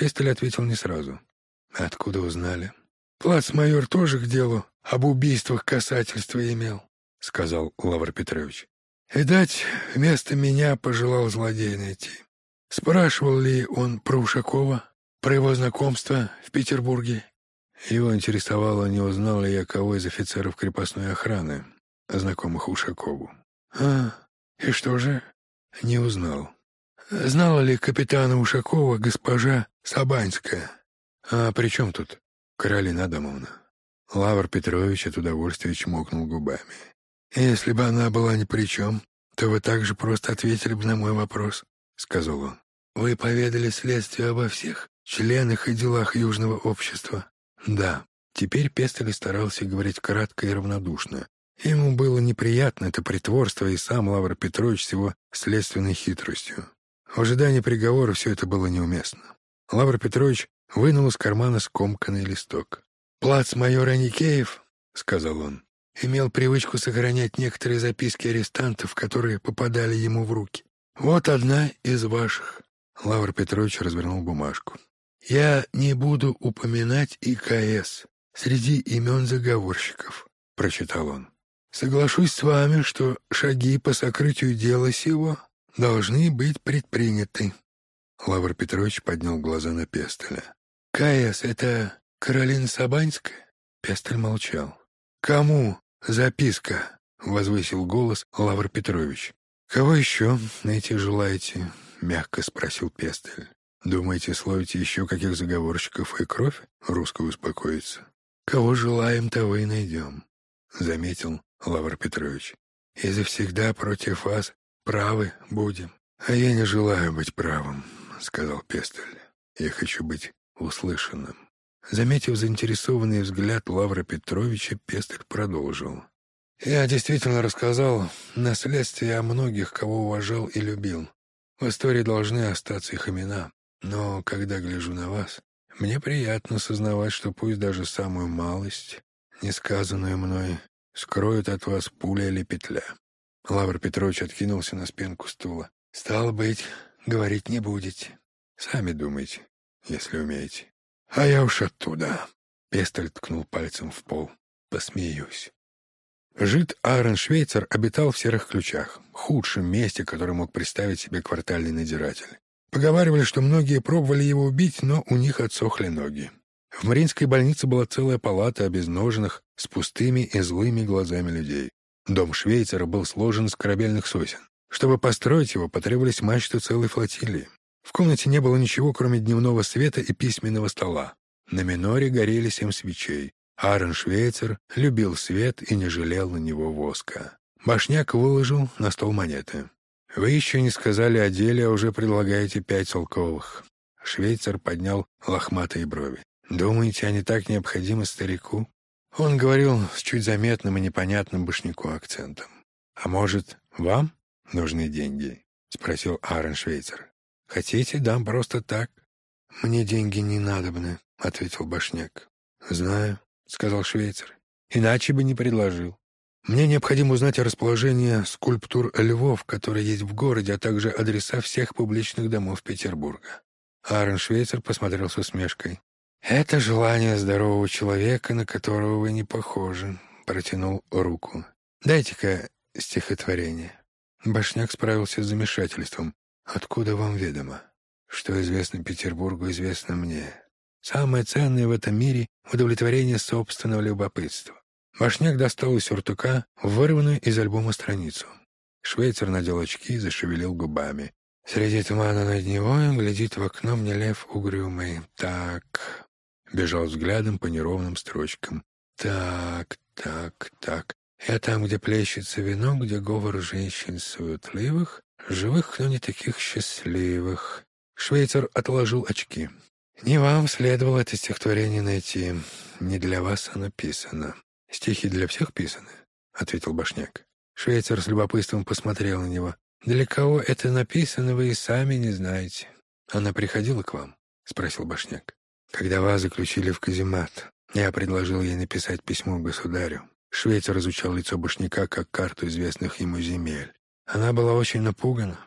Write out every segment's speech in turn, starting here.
Пестель ответил не сразу. «Откуда узнали?» «Плацмайор тоже к делу об убийствах касательства имел», — сказал Лавр Петрович. «Видать, вместо меня пожелал злодей найти. Спрашивал ли он про Ушакова, про его знакомство в Петербурге?» Его интересовало, не узнал ли я кого из офицеров крепостной охраны, знакомых Ушакову. «А, и что же?» «Не узнал. Знала ли капитана Ушакова госпожа Сабанская?» «А при чем тут Каролина Адамовна?» Лавр Петрович от удовольствия чмокнул губами. «Если бы она была ни при чем, то вы также просто ответили бы на мой вопрос», — сказал он. «Вы поведали следствие обо всех членах и делах Южного общества». «Да». Теперь Пестель старался говорить кратко и равнодушно. Ему было неприятно это притворство и сам Лавр Петрович с его следственной хитростью. В ожидании приговора все это было неуместно. Лавр Петрович вынул из кармана скомканный листок. «Плац-майор Аникеев», — сказал он, — имел привычку сохранять некоторые записки арестантов, которые попадали ему в руки. «Вот одна из ваших». Лавр Петрович развернул бумажку. «Я не буду упоминать ИКС среди имен заговорщиков», — прочитал он. «Соглашусь с вами, что шаги по сокрытию дела сего должны быть предприняты». Лавр Петрович поднял глаза на Пестеля. «КС — это Каролина Сабанская?» Пестель молчал. «Кому записка?» — возвысил голос Лавр Петрович. «Кого еще найти желаете?» — мягко спросил Пестель. «Думаете, словите еще каких заговорщиков и кровь?» — русский успокоится. «Кого желаем, того и найдем», — заметил Лавр Петрович. «И завсегда против вас правы будем». «А я не желаю быть правым», — сказал Пестель. «Я хочу быть услышанным». Заметив заинтересованный взгляд Лавра Петровича, Пестель продолжил. «Я действительно рассказал на следствии о многих, кого уважал и любил. В истории должны остаться их имена. Но когда гляжу на вас, мне приятно сознавать, что пусть даже самую малость, несказанную мной, скроет от вас пуля или петля». Лавр Петрович откинулся на спинку стула. «Стало быть, говорить не будете. Сами думайте, если умеете». А я уж оттуда. Пестель ткнул пальцем в пол. Посмеюсь. Жид Аарон Швейцер обитал в серых ключах, худшем месте, которое мог представить себе квартальный надзиратель. Поговаривали, что многие пробовали его убить, но у них отсохли ноги. В Мариинской больнице была целая палата обезноженных, с пустыми и злыми глазами людей. Дом Швейцера был сложен из корабельных сосен. Чтобы построить его, потребовались мачты целой флотилии. В комнате не было ничего, кроме дневного света и письменного стола. На миноре горели семь свечей. Аарон Швейцер любил свет и не жалел на него воска. Башняк выложил на стол монеты. «Вы еще не сказали о деле, а уже предлагаете пять солковых». Швейцер поднял лохматые брови. «Думаете, они так необходимы старику?» Он говорил с чуть заметным и непонятным башняку акцентом. «А может, вам нужны деньги?» — спросил Аарон Швейцер. Хотите, дам просто так. Мне деньги не надобны, — ответил Башняк. Знаю, — сказал швейцар. Иначе бы не предложил. Мне необходимо узнать о расположении скульптур львов, которые есть в городе, а также адреса всех публичных домов Петербурга. Аарон Швейцер посмотрел с усмешкой. «Это желание здорового человека, на которого вы не похожи», — протянул руку. «Дайте-ка стихотворение». Башняк справился с замешательством. Откуда вам ведомо? Что известно Петербургу, известно мне. Самое ценное в этом мире — удовлетворение собственного любопытства. Башняк достал из сюртука вырванную из альбома страницу. Швейцар надел очки и зашевелил губами. Среди тумана над него глядит в окно мне лев угрюмый. Так... Бежал взглядом по неровным строчкам. Так, так, так. Я там, где плещется вино, где говор женщин суетливых, Живых, но не таких счастливых. Швейцар отложил очки. «Не вам следовало это стихотворение найти. Не для вас оно писано. Стихи для всех писаны», — ответил Башняк. Швейцар с любопытством посмотрел на него. «Для кого это написано, вы и сами не знаете». «Она приходила к вам?» — спросил Башняк. «Когда вас заключили в каземат, я предложил ей написать письмо государю». Швейцар изучал лицо Башняка как карту известных ему земель. Она была очень напугана,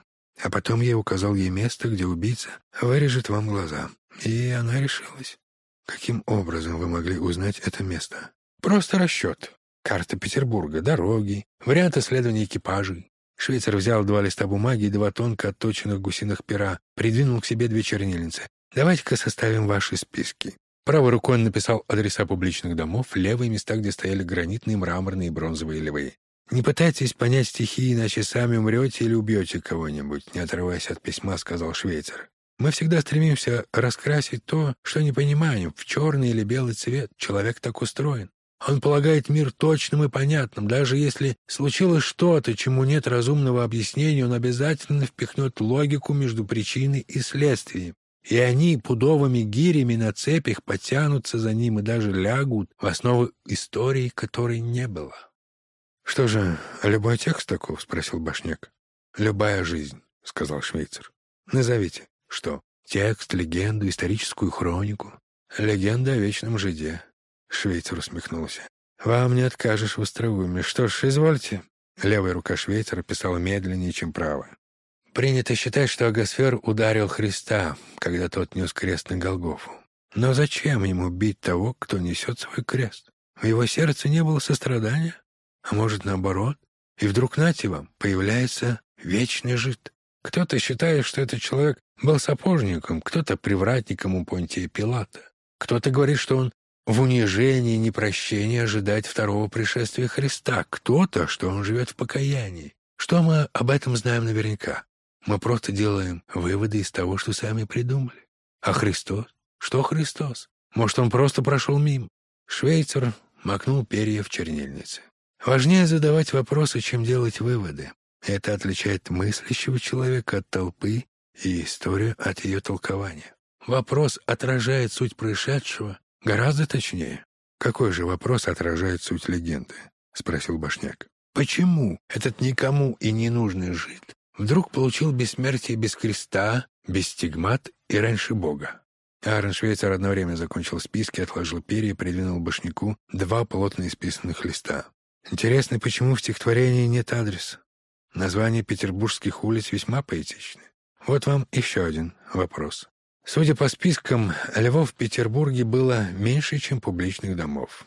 а потом я указал ей место, где убийца вырежет вам глаза. И она решилась. Каким образом вы могли узнать это место? Просто расчет. Карта Петербурга, дороги, варианты следования экипажей. Швейцар взял два листа бумаги и два тонко отточенных гусиных пера, придвинул к себе две чернильницы. «Давайте-ка составим ваши списки». Правой рукой он написал адреса публичных домов, левые места, где стояли гранитные, мраморные и бронзовые левые. «Не пытайтесь понять стихи, иначе сами умрете или убьете кого-нибудь», не отрываясь от письма, сказал швейцар. «Мы всегда стремимся раскрасить то, что не понимаем, в черный или белый цвет. Человек так устроен. Он полагает мир точным и понятным. Даже если случилось что-то, чему нет разумного объяснения, он обязательно впихнет логику между причиной и следствием. И они пудовыми гирями на цепях потянутся за ним и даже лягут в основу истории, которой не было. — Что же, любой текст таков? — спросил Башняк. — Любая жизнь, — сказал швейцар. — Назовите. Что? Текст, легенду, историческую хронику? Легенда о вечном жиде. Швейцар усмехнулся. «Вам не откажешь в остроумии. Что ж, извольте». Левая рука швейцара писала медленнее, чем правая. Принято считать, что Агасфер ударил Христа, когда тот нес крест на Голгофу. Но зачем ему бить того, кто несет свой крест? В его сердце не было сострадания? А может, наоборот? И вдруг, нате вам, появляется вечный жид. Кто-то считает, что этот человек был сапожником, кто-то привратником у Понтия Пилата. Кто-то говорит, что он в унижении и непрощении ожидать второго пришествия Христа. Кто-то, что он живет в покаянии. Что мы об этом знаем наверняка? Мы просто делаем выводы из того, что сами придумали. А Христос? Что Христос? Может, он просто прошел мимо? Швейцар макнул перья в чернильнице. Важнее задавать вопросы, чем делать выводы. Это отличает мыслящего человека от толпы и историю от ее толкования. Вопрос отражает суть происшедшего Гораздо точнее. Какой же вопрос отражает суть легенды? Спросил Башняк. Почему этот никому и не нужный жид вдруг получил бессмертие без креста, без стигмат и раньше Бога? Аарон Швейцар одновременно закончил списки, отложил перья и придвинул Башняку два плотно исписанных листа. Интересно, почему в стихотворении нет адреса? Названия петербургских улиц весьма поэтичны. Вот вам еще один вопрос. Судя по спискам, львов в Петербурге было меньше, чем публичных домов.